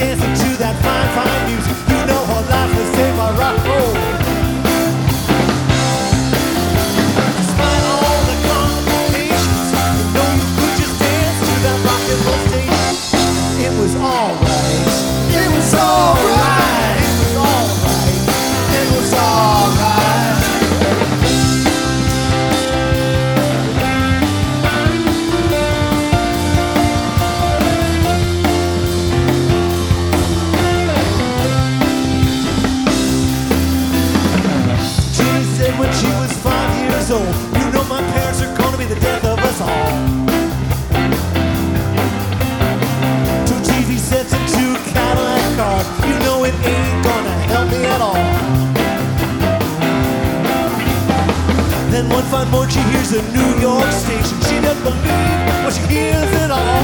dancing to You know my parents are gonna be the death of us all. Two TV sets and two Cadillac cars. You know it ain't gonna help me at all. Then one fine morning she hears a New York station. She doesn't believe what she hears at all.